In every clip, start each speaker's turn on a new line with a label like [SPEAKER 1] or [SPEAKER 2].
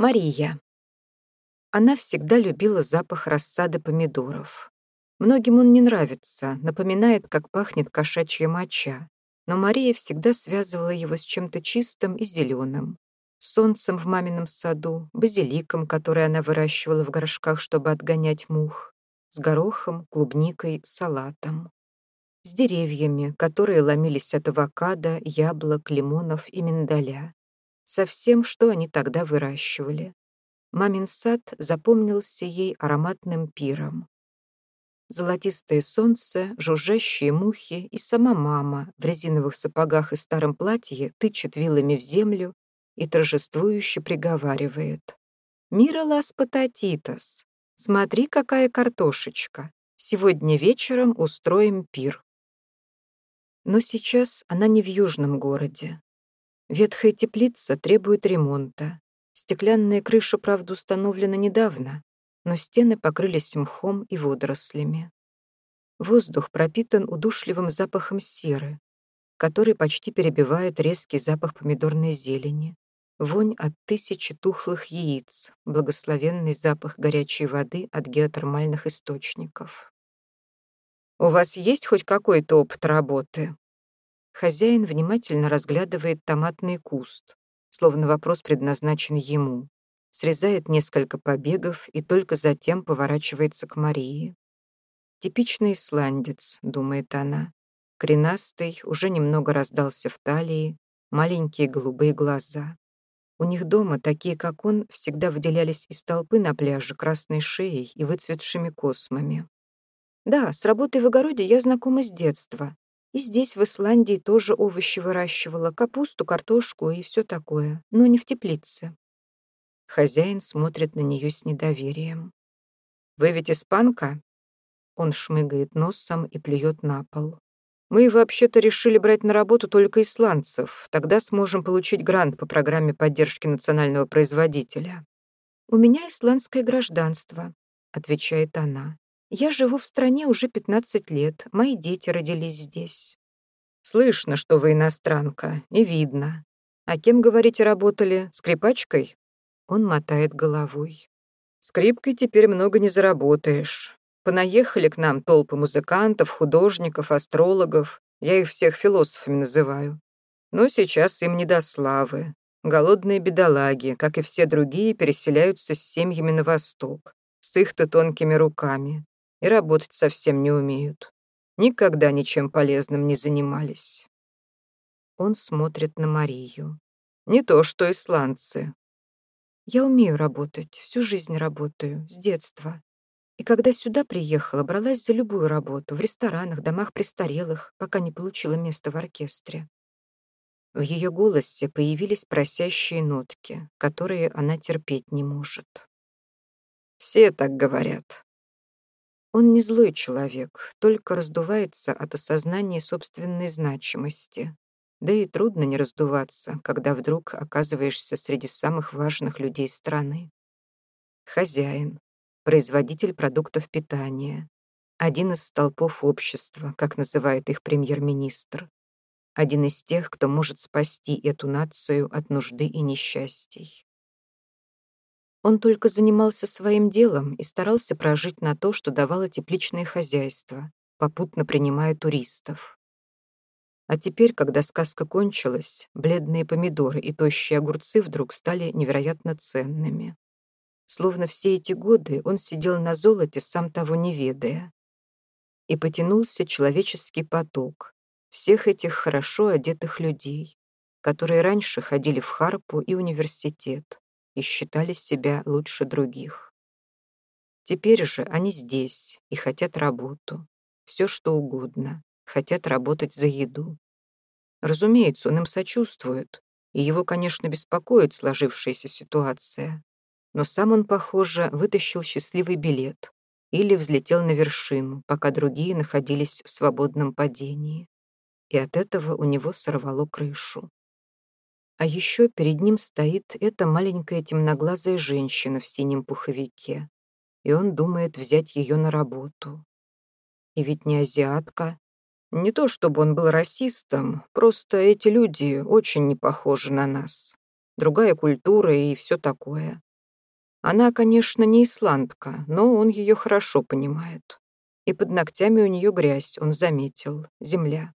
[SPEAKER 1] Мария. Она всегда любила запах рассады помидоров. Многим он не нравится, напоминает, как пахнет кошачья моча, но Мария всегда связывала его с чем-то чистым и зеленым. Солнцем в мамином саду, базиликом, который она выращивала в горшках, чтобы отгонять мух, с горохом, клубникой, салатом. С деревьями, которые ломились от авокадо, яблок, лимонов и миндаля со всем, что они тогда выращивали. Мамин сад запомнился ей ароматным пиром. Золотистое солнце, жужжащие мухи и сама мама в резиновых сапогах и старом платье тычет вилами в землю и торжествующе приговаривает. «Мира лас пататитас! Смотри, какая картошечка! Сегодня вечером устроим пир!» Но сейчас она не в южном городе, Ветхая теплица требует ремонта. Стеклянная крыша, правда, установлена недавно, но стены покрылись мхом и водорослями. Воздух пропитан удушливым запахом серы, который почти перебивает резкий запах помидорной зелени, вонь от тысячи тухлых яиц, благословенный запах горячей воды от геотермальных источников. «У вас есть хоть какой-то опыт работы?» Хозяин внимательно разглядывает томатный куст, словно вопрос предназначен ему. Срезает несколько побегов и только затем поворачивается к Марии. «Типичный исландец», — думает она. Кренастый, уже немного раздался в талии, маленькие голубые глаза. У них дома, такие как он, всегда выделялись из толпы на пляже красной шеей и выцветшими космами. Да, с работой в огороде я знакома с детства, и здесь, в Исландии, тоже овощи выращивала, капусту, картошку и все такое, но не в теплице. Хозяин смотрит на нее с недоверием. «Вы ведь испанка?» Он шмыгает носом и плюет на пол. «Мы вообще-то решили брать на работу только исландцев. Тогда сможем получить грант по программе поддержки национального производителя». «У меня исландское гражданство», — отвечает она. Я живу в стране уже 15 лет, мои дети родились здесь. Слышно, что вы иностранка, и видно. А кем, говорите, работали? Скрипачкой? Он мотает головой. Скрипкой теперь много не заработаешь. Понаехали к нам толпы музыкантов, художников, астрологов. Я их всех философами называю. Но сейчас им не до славы. Голодные бедолаги, как и все другие, переселяются с семьями на восток, с их-то тонкими руками и работать совсем не умеют. Никогда ничем полезным не занимались. Он смотрит на Марию. Не то, что исландцы. Я умею работать, всю жизнь работаю, с детства. И когда сюда приехала, бралась за любую работу, в ресторанах, домах престарелых, пока не получила место в оркестре. В ее голосе появились просящие нотки, которые она терпеть не может. «Все так говорят», он не злой человек, только раздувается от осознания собственной значимости. Да и трудно не раздуваться, когда вдруг оказываешься среди самых важных людей страны. Хозяин, производитель продуктов питания, один из столпов общества, как называет их премьер-министр, один из тех, кто может спасти эту нацию от нужды и несчастий. Он только занимался своим делом и старался прожить на то, что давало тепличное хозяйство, попутно принимая туристов. А теперь, когда сказка кончилась, бледные помидоры и тощие огурцы вдруг стали невероятно ценными. Словно все эти годы он сидел на золоте, сам того не ведая. И потянулся человеческий поток всех этих хорошо одетых людей, которые раньше ходили в Харпу и университет, и считали себя лучше других. Теперь же они здесь и хотят работу. Все что угодно. Хотят работать за еду. Разумеется, он им сочувствует, и его, конечно, беспокоит сложившаяся ситуация. Но сам он, похоже, вытащил счастливый билет или взлетел на вершину, пока другие находились в свободном падении. И от этого у него сорвало крышу. А еще перед ним стоит эта маленькая темноглазая женщина в синем пуховике, и он думает взять ее на работу. И ведь не азиатка. Не то чтобы он был расистом, просто эти люди очень не похожи на нас. Другая культура и все такое. Она, конечно, не исландка, но он ее хорошо понимает. И под ногтями у нее грязь, он заметил, земля.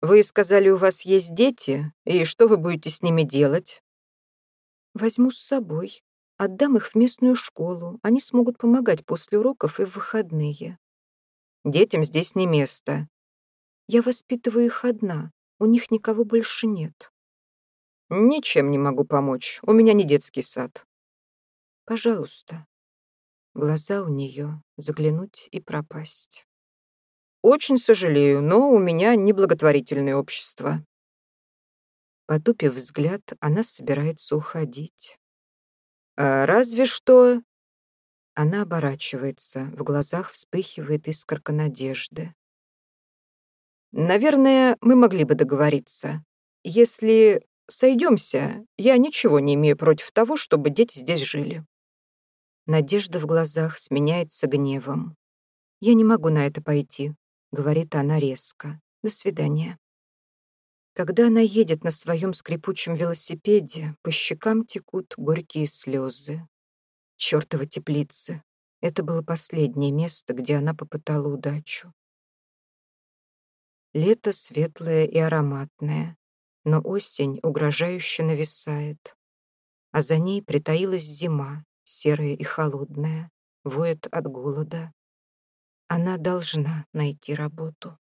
[SPEAKER 1] «Вы сказали, у вас есть дети, и что вы будете с ними делать?» «Возьму с собой. Отдам их в местную школу. Они смогут помогать после уроков и в выходные». «Детям здесь не место». «Я воспитываю их одна. У них никого больше нет». «Ничем не могу помочь. У меня не детский сад». Пожалуйста. Глаза у нее заглянуть и пропасть. Очень сожалею, но у меня неблаготворительное общество. Потупив взгляд, она собирается уходить. А разве что... Она оборачивается, в глазах вспыхивает искорка надежды. Наверное, мы могли бы договориться. Если сойдемся, я ничего не имею против того, чтобы дети здесь жили. Надежда в глазах сменяется гневом. «Я не могу на это пойти», — говорит она резко. «До свидания». Когда она едет на своем скрипучем велосипеде, по щекам текут горькие слезы. Чёртова теплицы. Это было последнее место, где она попытала удачу. Лето светлое и ароматное, но осень угрожающе нависает. А за ней притаилась зима, серая и холодная, воет от голода. Она должна найти работу.